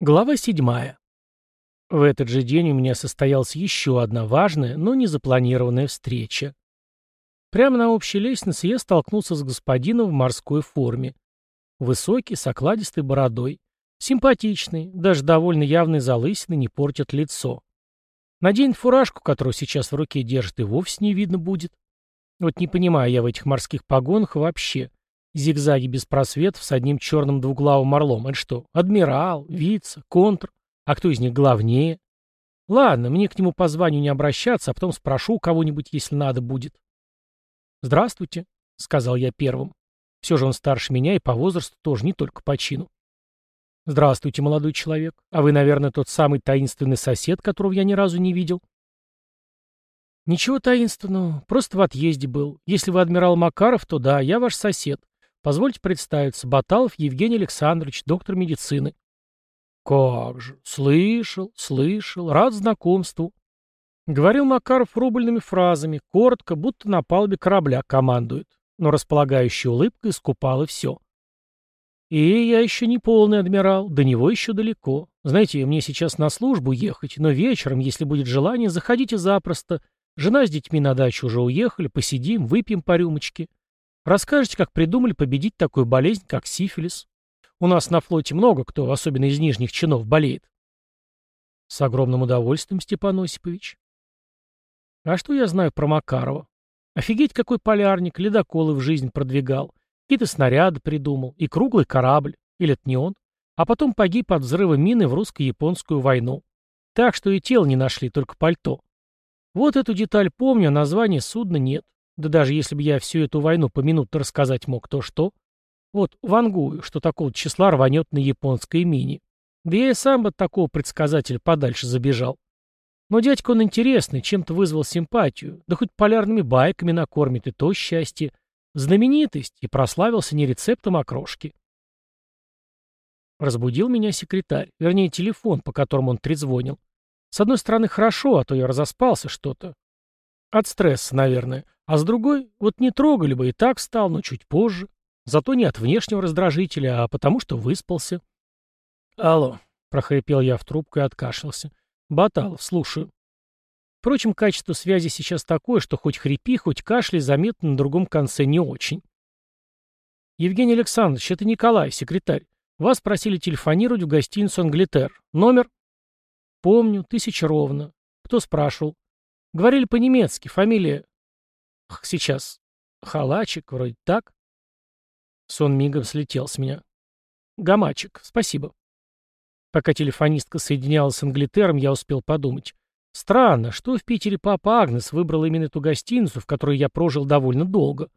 Глава седьмая. В этот же день у меня состоялась еще одна важная, но не запланированная встреча. Прямо на общей лестнице я столкнулся с господином в морской форме. Высокий, с окладистой бородой. Симпатичный, даже довольно явный залысины не портят лицо. Надень фуражку, которую сейчас в руке держит, и вовсе не видно будет. Вот не понимаю я в этих морских погонах вообще. Зигзаги без просветов с одним черным двуглавым орлом. Это что, адмирал, вице, контр? А кто из них главнее? Ладно, мне к нему по званию не обращаться, а потом спрошу у кого-нибудь, если надо будет. «Здравствуйте», — сказал я первым. Все же он старше меня и по возрасту тоже, не только по чину. «Здравствуйте, молодой человек. А вы, наверное, тот самый таинственный сосед, которого я ни разу не видел?» «Ничего таинственного. Просто в отъезде был. Если вы адмирал Макаров, то да, я ваш сосед. Позвольте представиться. Баталов Евгений Александрович, доктор медицины. Как же. Слышал, слышал. Рад знакомству. Говорил Макаров рубльными фразами, коротко, будто на палубе корабля командует. Но располагающая улыбка искупала все. И я еще не полный адмирал, до него еще далеко. Знаете, мне сейчас на службу ехать, но вечером, если будет желание, заходите запросто. Жена с детьми на дачу уже уехали, посидим, выпьем по рюмочке. Расскажите, как придумали победить такую болезнь, как сифилис. У нас на флоте много кто, особенно из нижних чинов, болеет. С огромным удовольствием, Степан Осипович. А что я знаю про Макарова? Офигеть, какой полярник, ледоколы в жизнь продвигал. Какие-то снаряды придумал, и круглый корабль. Или это не он? А потом погиб от взрыва мины в русско-японскую войну. Так что и тело не нашли, только пальто. Вот эту деталь помню, а названия судна нет. Да даже если бы я всю эту войну по минуту рассказать мог, то что? Вот, вангую, что такого числа рванет на японской мини. Да я и сам бы от такого предсказателя подальше забежал. Но дядька он интересный, чем-то вызвал симпатию, да хоть полярными байками накормит, и то счастье. Знаменитость, и прославился не рецептом окрошки. Разбудил меня секретарь, вернее, телефон, по которому он трезвонил. С одной стороны, хорошо, а то я разоспался что-то. От стресса, наверное. А с другой, вот не трогали бы, и так встал, но чуть позже. Зато не от внешнего раздражителя, а потому что выспался. «Алло», — прохрипел я в трубку и откашлялся. «Баталов, слушаю». Впрочем, качество связи сейчас такое, что хоть хрипи, хоть кашляй заметно на другом конце не очень. «Евгений Александрович, это Николай, секретарь. Вас просили телефонировать в гостиницу «Англитер». Номер?» «Помню, тысяча ровно. Кто спрашивал?» «Говорили по-немецки. Фамилия Сейчас. Халачик, вроде так. Сон мигом слетел с меня. Гамачик, спасибо. Пока телефонистка соединялась с Англитером, я успел подумать. Странно, что в Питере папа Агнес выбрал именно ту гостиницу, в которой я прожил довольно долго.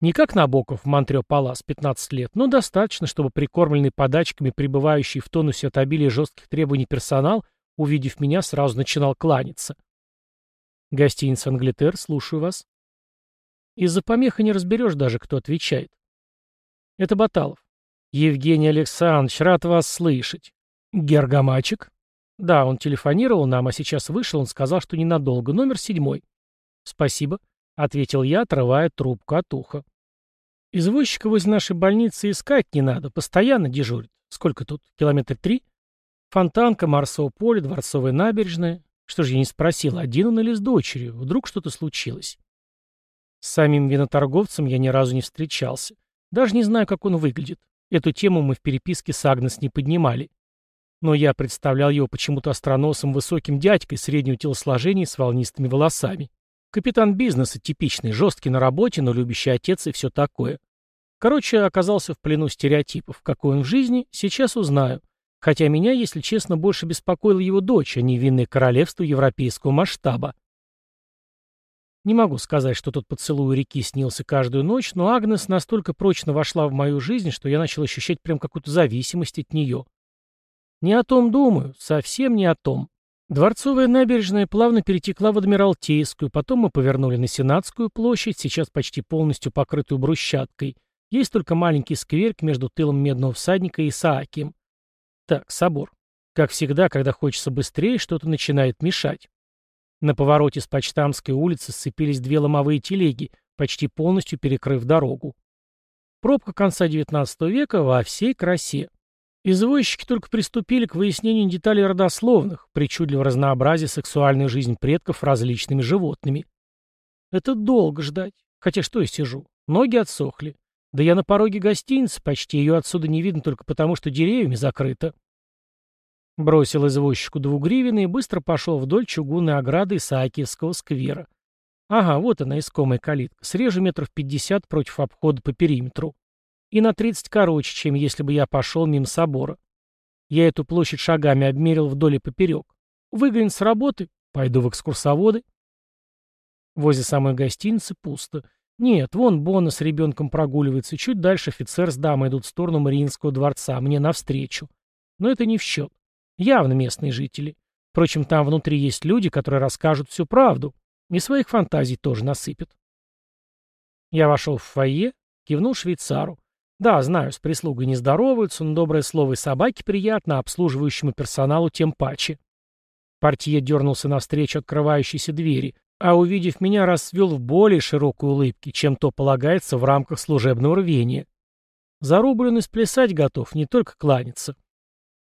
Не как Набоков в Монтрео Палас 15 лет, но достаточно, чтобы прикормленный подачками, пребывающий в тонусе от обилия жестких требований персонал, увидев меня, сразу начинал кланяться. Гостиница Англитер, слушаю вас. Из-за помеха не разберешь даже, кто отвечает. Это Баталов. Евгений Александрович, рад вас слышать. Гергамачик? Да, он телефонировал нам, а сейчас вышел, он сказал, что ненадолго. Номер седьмой. Спасибо, ответил я, отрывая трубку от уха. Извозчика возле нашей больницы искать не надо, постоянно дежурит. Сколько тут? Километр три? Фонтанка, Марсово поле, Дворцовая набережная. Что же я не спросил, один он или с дочерью? Вдруг что-то случилось? С самим виноторговцем я ни разу не встречался. Даже не знаю, как он выглядит. Эту тему мы в переписке с Агнес не поднимали. Но я представлял его почему-то остроносым высоким дядькой среднего телосложения с волнистыми волосами. Капитан бизнеса, типичный, жесткий на работе, но любящий отец и все такое. Короче, оказался в плену стереотипов. Какой он в жизни, сейчас узнаю. Хотя меня, если честно, больше беспокоила его дочь, а не винное королевство европейского масштаба. Не могу сказать, что тот поцелуй реки снился каждую ночь, но Агнес настолько прочно вошла в мою жизнь, что я начал ощущать прям какую-то зависимость от нее. Не о том думаю, совсем не о том. Дворцовая набережная плавно перетекла в Адмиралтейскую, потом мы повернули на Сенатскую площадь, сейчас почти полностью покрытую брусчаткой. Есть только маленький скверик между тылом Медного всадника и Исаакием. Так, собор. Как всегда, когда хочется быстрее, что-то начинает мешать. На повороте с Почтамской улицы сцепились две ломовые телеги, почти полностью перекрыв дорогу. Пробка конца XIX века во всей красе. Извозчики только приступили к выяснению деталей родословных, причудливо разнообразия сексуальную жизнь предков различными животными. Это долго ждать. Хотя что я сижу? Ноги отсохли. Да я на пороге гостиницы, почти ее отсюда не видно только потому, что деревьями закрыто. Бросил извозчику двугривины и быстро пошел вдоль чугунной ограды Исаакиевского сквера. Ага, вот она, искомая калитка. Срежу метров пятьдесят против обхода по периметру. И на тридцать короче, чем если бы я пошел мимо собора. Я эту площадь шагами обмерил вдоль и поперек. Выгонят с работы, пойду в экскурсоводы. Возле самой гостиницы пусто. Нет, вон Бонна с ребенком прогуливается, чуть дальше офицер с дамой идут в сторону Мариинского дворца, мне навстречу. Но это не в счет. Явно местные жители. Впрочем, там внутри есть люди, которые расскажут всю правду. И своих фантазий тоже насыпят. Я вошел в фойе, кивнул швейцару. Да, знаю, с прислугой не здороваются, но доброе слово и собаке приятно, а обслуживающему персоналу тем паче. Портье дернулся навстречу открывающейся двери, а увидев меня, расцвел в более широкой улыбке, чем то полагается в рамках служебного рвения. Зарублен и сплясать готов, не только кланяться.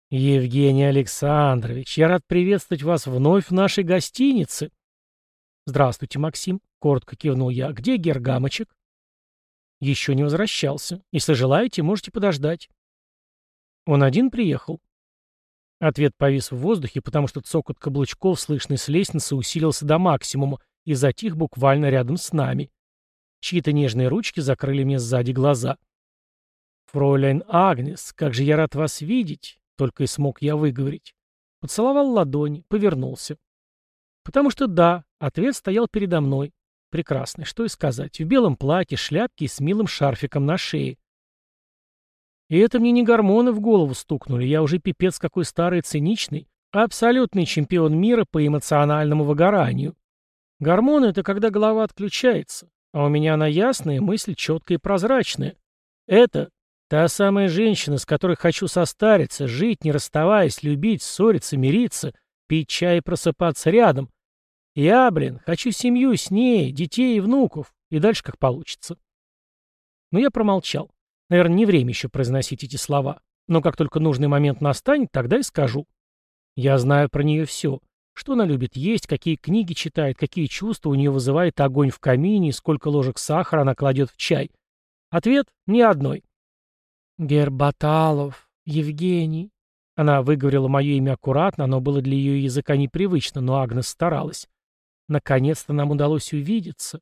«Евгений Александрович, я рад приветствовать вас вновь в нашей гостинице». «Здравствуйте, Максим», — коротко кивнул я. «Где Гергамочек?» «Еще не возвращался. Если желаете, можете подождать». «Он один приехал?» Ответ повис в воздухе, потому что цокот каблучков, слышный с лестницы, усилился до максимума и затих буквально рядом с нами. Чьи-то нежные ручки закрыли мне сзади глаза. «Фройляйн Агнес, как же я рад вас видеть!» — только и смог я выговорить. Поцеловал ладони, повернулся. Потому что да, ответ стоял передо мной. Прекрасный, что и сказать. В белом платье, шляпке и с милым шарфиком на шее. И это мне не гормоны в голову стукнули, я уже пипец какой старый циничный, а абсолютный чемпион мира по эмоциональному выгоранию. Гормоны — это когда голова отключается, а у меня она ясная, мысль четкая и прозрачная. Это та самая женщина, с которой хочу состариться, жить, не расставаясь, любить, ссориться, мириться, пить чай и просыпаться рядом. Я, блин, хочу семью с ней, детей и внуков, и дальше как получится. Но я промолчал. Наверное, не время еще произносить эти слова. Но как только нужный момент настанет, тогда и скажу. Я знаю про нее все. Что она любит есть, какие книги читает, какие чувства у нее вызывает огонь в камине и сколько ложек сахара она кладет в чай. Ответ — ни одной. Гербаталов, Евгений. Она выговорила мое имя аккуратно, оно было для ее языка непривычно, но Агнес старалась. Наконец-то нам удалось увидеться.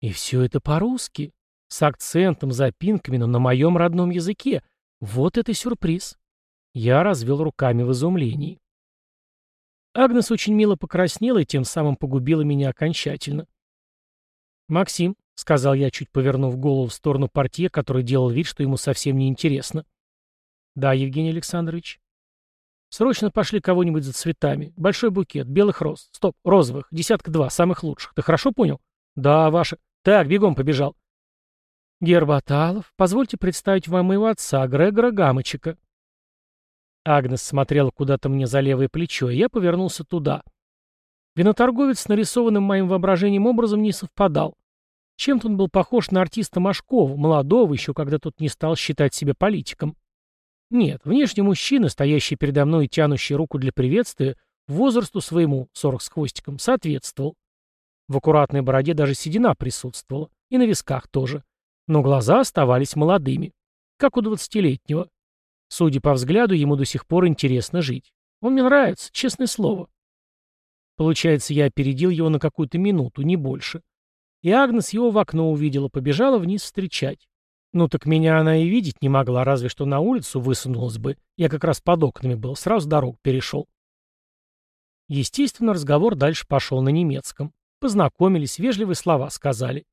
И все это по-русски. С акцентом, запинками, но на моем родном языке. Вот это сюрприз. Я развел руками в изумлении. Агнес очень мило покраснела и тем самым погубила меня окончательно. «Максим», — сказал я, чуть повернув голову в сторону портье, который делал вид, что ему совсем не интересно. «Да, Евгений Александрович». «Срочно пошли кого-нибудь за цветами. Большой букет, белых роз. Стоп, розовых, десятка два, самых лучших. Ты хорошо понял?» «Да, ваша». «Так, бегом побежал». «Гербаталов, позвольте представить вам моего отца, Грегора Гамочека». Агнес смотрела куда-то мне за левое плечо, и я повернулся туда. Виноторговец с нарисованным моим воображением образом не совпадал. Чем-то он был похож на артиста Машкова, молодого, еще когда тот не стал считать себя политиком. Нет, внешне мужчина, стоящий передо мной и тянущий руку для приветствия, возрасту своему, сорок с хвостиком, соответствовал. В аккуратной бороде даже седина присутствовала, и на висках тоже но глаза оставались молодыми, как у двадцатилетнего. Судя по взгляду, ему до сих пор интересно жить. Он мне нравится, честное слово. Получается, я опередил его на какую-то минуту, не больше. И Агнес его в окно увидела, побежала вниз встречать. Ну так меня она и видеть не могла, разве что на улицу высунулась бы. Я как раз под окнами был, сразу дорогу перешел. Естественно, разговор дальше пошел на немецком. Познакомились, вежливые слова сказали.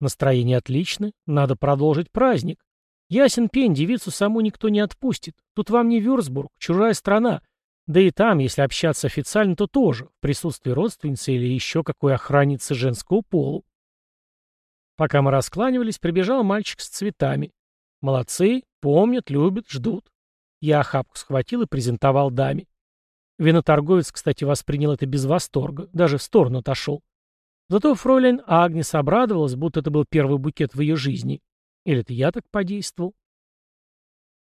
Настроение отличное, надо продолжить праздник. Ясен пень, девицу саму никто не отпустит. Тут вам не Вюрсбург, чужая страна. Да и там, если общаться официально, то тоже, в присутствии родственницы или еще какой охранницы женского полу. Пока мы раскланивались, прибежал мальчик с цветами. Молодцы, помнят, любят, ждут. Я охапку схватил и презентовал даме. Виноторговец, кстати, воспринял это без восторга, даже в сторону отошел. Зато фройлен Агнес обрадовалась, будто это был первый букет в ее жизни. Или это я так подействовал?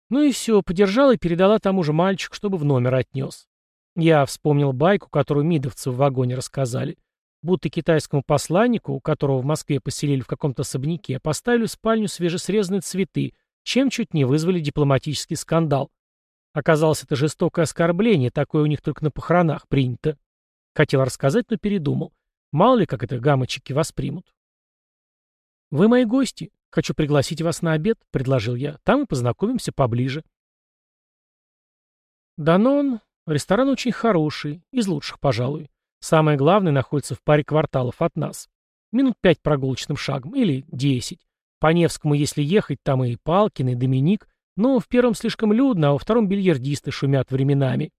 Ну и все, подержала и передала тому же мальчику, чтобы в номер отнес. Я вспомнил байку, которую мидовцы в вагоне рассказали. Будто китайскому посланнику, которого в Москве поселили в каком-то особняке, поставили в спальню свежесрезанные цветы, чем чуть не вызвали дипломатический скандал. Оказалось, это жестокое оскорбление, такое у них только на похоронах принято. Хотел рассказать, но передумал. Мало ли, как это гамочки воспримут. «Вы мои гости. Хочу пригласить вас на обед», — предложил я. «Там и познакомимся поближе». Данон — ресторан очень хороший, из лучших, пожалуй. Самое главное находится в паре кварталов от нас. Минут пять прогулочным шагом, или десять. По Невскому, если ехать, там и Палкин, и Доминик, но в первом слишком людно, а во втором бильярдисты шумят временами.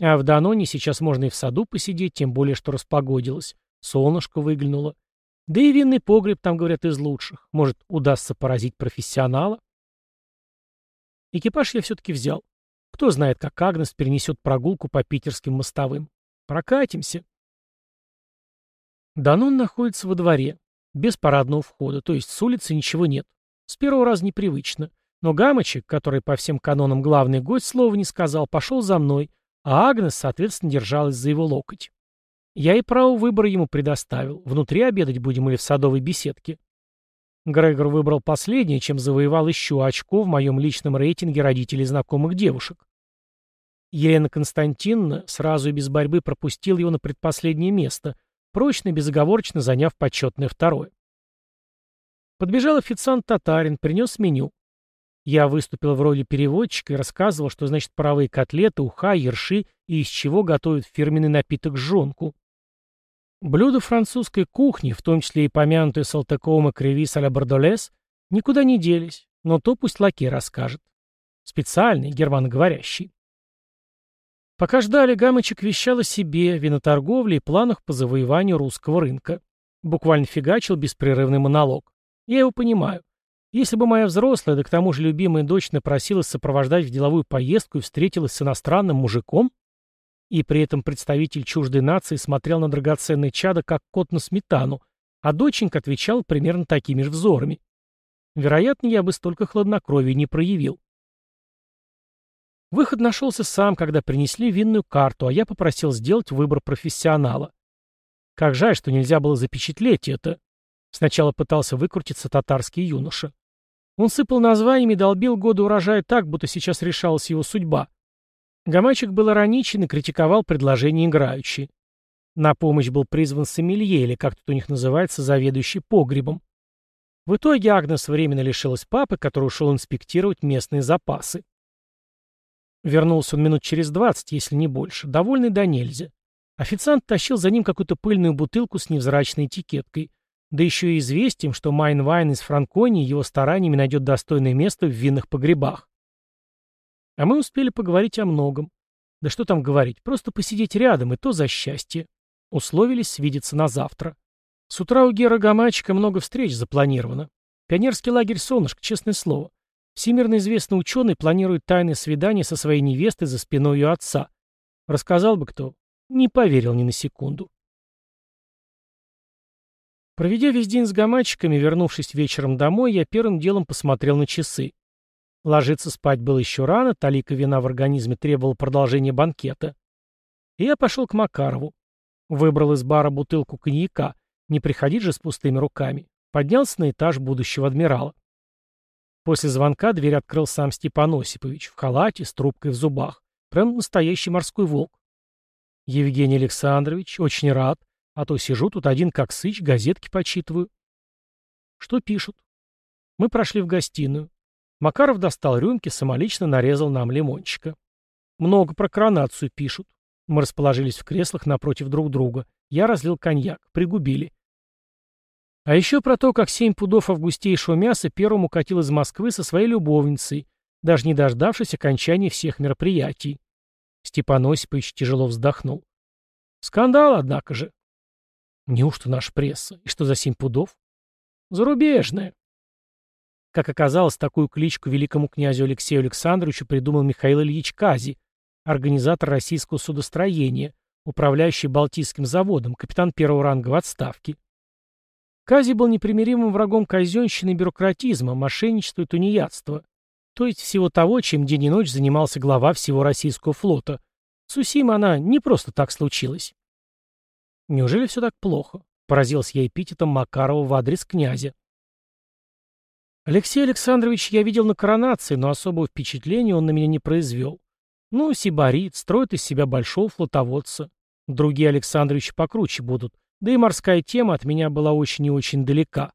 А в Даноне сейчас можно и в саду посидеть, тем более, что распогодилось. Солнышко выглянуло. Да и винный погреб там, говорят, из лучших. Может, удастся поразить профессионала? Экипаж я все-таки взял. Кто знает, как Агнес перенесет прогулку по питерским мостовым. Прокатимся. Данон находится во дворе, без парадного входа, то есть с улицы ничего нет. С первого раза непривычно. Но Гамочек, который по всем канонам главный гость, слова не сказал, пошел за мной, а Агнес, соответственно, держалась за его локоть. Я и право выбора ему предоставил, внутри обедать будем или в садовой беседке. Грегор выбрал последнее, чем завоевал еще очко в моем личном рейтинге родителей знакомых девушек. Елена Константиновна сразу и без борьбы пропустил его на предпоследнее место, прочно и безоговорочно заняв почетное второе. Подбежал официант-татарин, принес меню. Я выступил в роли переводчика и рассказывал, что значит паровые котлеты, уха, ерши и из чего готовят фирменный напиток жонку. Блюда французской кухни, в том числе и помянутые Салтыковым и Кривис а Бордолес, никуда не делись, но то пусть лакей расскажет. Специальный, германоговорящий. Пока ждали, Гамочек вещал о себе, виноторговле и планах по завоеванию русского рынка. Буквально фигачил беспрерывный монолог. Я его понимаю. Если бы моя взрослая, да к тому же любимая дочь напросилась сопровождать в деловую поездку и встретилась с иностранным мужиком, и при этом представитель чуждой нации смотрел на драгоценное чадо, как кот на сметану, а доченька отвечал примерно такими же взорами. Вероятно, я бы столько хладнокровия не проявил. Выход нашелся сам, когда принесли винную карту, а я попросил сделать выбор профессионала. Как жаль, что нельзя было запечатлеть это. Сначала пытался выкрутиться татарский юноша. Он сыпал названиями и долбил годы урожая так, будто сейчас решалась его судьба. Гамачик был ироничен и критиковал предложение играющий. На помощь был призван сомелье, или как тут у них называется, заведующий погребом. В итоге Агнес временно лишилась папы, который ушел инспектировать местные запасы. Вернулся он минут через двадцать, если не больше, довольный до нельзя. Официант тащил за ним какую-то пыльную бутылку с невзрачной этикеткой. Да еще и известием, что Майнвайн из Франконии его стараниями найдет достойное место в винных погребах. А мы успели поговорить о многом. Да что там говорить, просто посидеть рядом, и то за счастье. Условились свидеться на завтра. С утра у герра Гамачика много встреч запланировано. Пионерский лагерь «Солнышко», честное слово. Всемирно известный ученый планирует тайное свидание со своей невестой за спиной ее отца. Рассказал бы кто. Не поверил ни на секунду. Проведя весь день с гамачиками, вернувшись вечером домой, я первым делом посмотрел на часы. Ложиться спать было еще рано, талика вина в организме требовала продолжения банкета. И я пошел к Макарову. Выбрал из бара бутылку коньяка, не приходить же с пустыми руками. Поднялся на этаж будущего адмирала. После звонка дверь открыл сам Степан Осипович, в халате, с трубкой в зубах. Прям настоящий морской волк. Евгений Александрович, очень рад. А то сижу тут один как сыч, газетки почитываю. Что пишут? Мы прошли в гостиную. Макаров достал рюмки, самолично нарезал нам лимончика. Много про коронацию пишут. Мы расположились в креслах напротив друг друга. Я разлил коньяк. Пригубили. А еще про то, как семь пудов августейшего мяса первым укатил из Москвы со своей любовницей, даже не дождавшись окончания всех мероприятий. Степан Осипович тяжело вздохнул. Скандал, однако же. Неужто наша пресса? И что за семь пудов? Зарубежная. Как оказалось, такую кличку великому князю Алексею Александровичу придумал Михаил Ильич Кази, организатор российского судостроения, управляющий Балтийским заводом, капитан первого ранга в отставке. Кази был непримиримым врагом казенщины бюрократизма, мошенничества и тунеядства. то есть всего того, чем день и ночь занимался глава всего российского флота. Сусима она не просто так случилась. Неужели все так плохо? Поразился я эпитетом Макарова в адрес князя. Алексей Александрович я видел на коронации, но особого впечатления он на меня не произвел. Ну, сибарит, строит из себя большого флотоводца. Другие Александровичи покруче будут, да и морская тема от меня была очень и очень далека.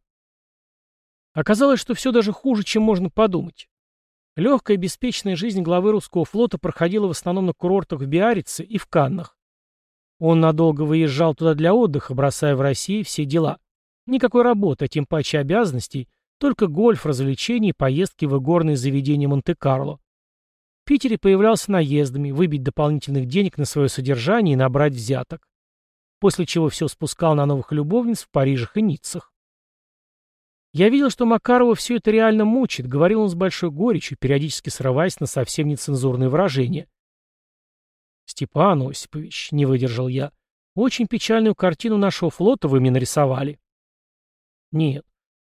Оказалось, что все даже хуже, чем можно подумать. Легкая, беспечная жизнь главы русского флота проходила в основном на курортах в Биарице и в Каннах. Он надолго выезжал туда для отдыха, бросая в России все дела. Никакой работы, а тем паче обязанностей, только гольф, развлечения и поездки в игорные заведения Монте-Карло. В Питере появлялся наездами, выбить дополнительных денег на свое содержание и набрать взяток. После чего все спускал на новых любовниц в Парижах и Ниццах. Я видел, что Макарова все это реально мучит, говорил он с большой горечью, периодически срываясь на совсем нецензурные выражения. «Степан Осипович», — не выдержал я, — «очень печальную картину нашего флота вы мне нарисовали». «Нет,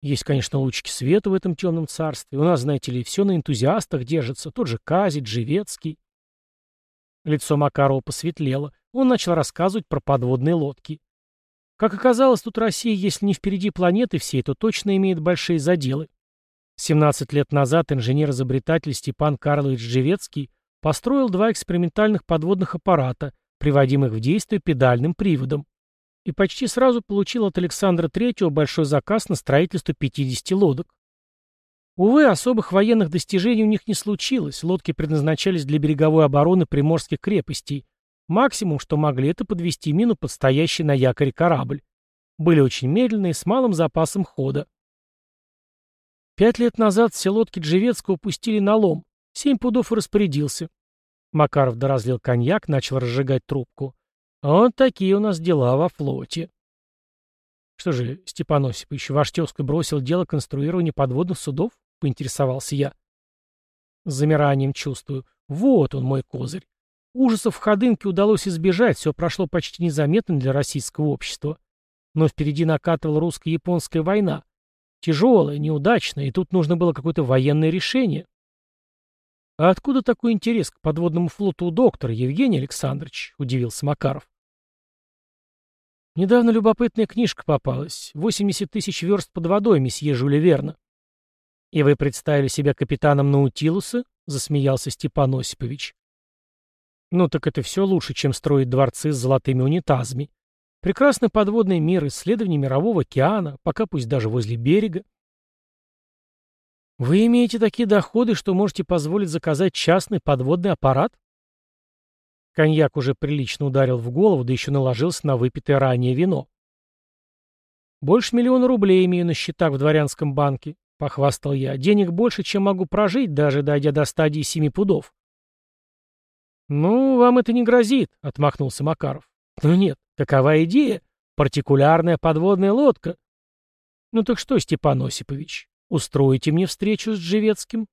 есть, конечно, лучики света в этом темном царстве. У нас, знаете ли, все на энтузиастах держится. Тот же Кази, Джевецкий. Лицо Макарова посветлело. Он начал рассказывать про подводные лодки. Как оказалось, тут Россия, если не впереди планеты всей, то точно имеет большие заделы. 17 лет назад инженер-изобретатель Степан Карлович Джевецкий построил два экспериментальных подводных аппарата, приводимых в действие педальным приводом и почти сразу получил от Александра III большой заказ на строительство 50 лодок. Увы, особых военных достижений у них не случилось, лодки предназначались для береговой обороны приморских крепостей. Максимум, что могли, это подвести мину под стоящий на якоре корабль. Были очень медленные, с малым запасом хода. Пять лет назад все лодки Джевецкого пустили на лом. Семь пудов и распорядился. Макаров доразлил коньяк, начал разжигать трубку. Вот такие у нас дела во флоте. Что же, Степан Осипович, ваш тезка бросил дело конструирования подводных судов? Поинтересовался я. С замиранием чувствую. Вот он, мой козырь. Ужасов в Ходынке удалось избежать, все прошло почти незаметно для российского общества. Но впереди накатывала русско-японская война. Тяжелая, неудачная, и тут нужно было какое-то военное решение. «А откуда такой интерес к подводному флоту у доктора, Евгений Александрович?» — удивился Макаров. Недавно любопытная книжка попалась. 80 тысяч верст под водой, месье Жюля Верна. И вы представили себя капитаном Наутилуса? Засмеялся Степан Осипович. Ну так это все лучше, чем строить дворцы с золотыми унитазами. Прекрасный подводный мир, исследование мирового океана, пока пусть даже возле берега. Вы имеете такие доходы, что можете позволить заказать частный подводный аппарат? Коньяк уже прилично ударил в голову, да еще наложился на выпитое ранее вино. «Больше миллиона рублей имею на счетах в дворянском банке», — похвастал я. «Денег больше, чем могу прожить, даже дойдя до стадии семи пудов». «Ну, вам это не грозит», — отмахнулся Макаров. «Ну нет, какова идея? Партикулярная подводная лодка». «Ну так что, Степан Осипович, устроите мне встречу с Джевецким?»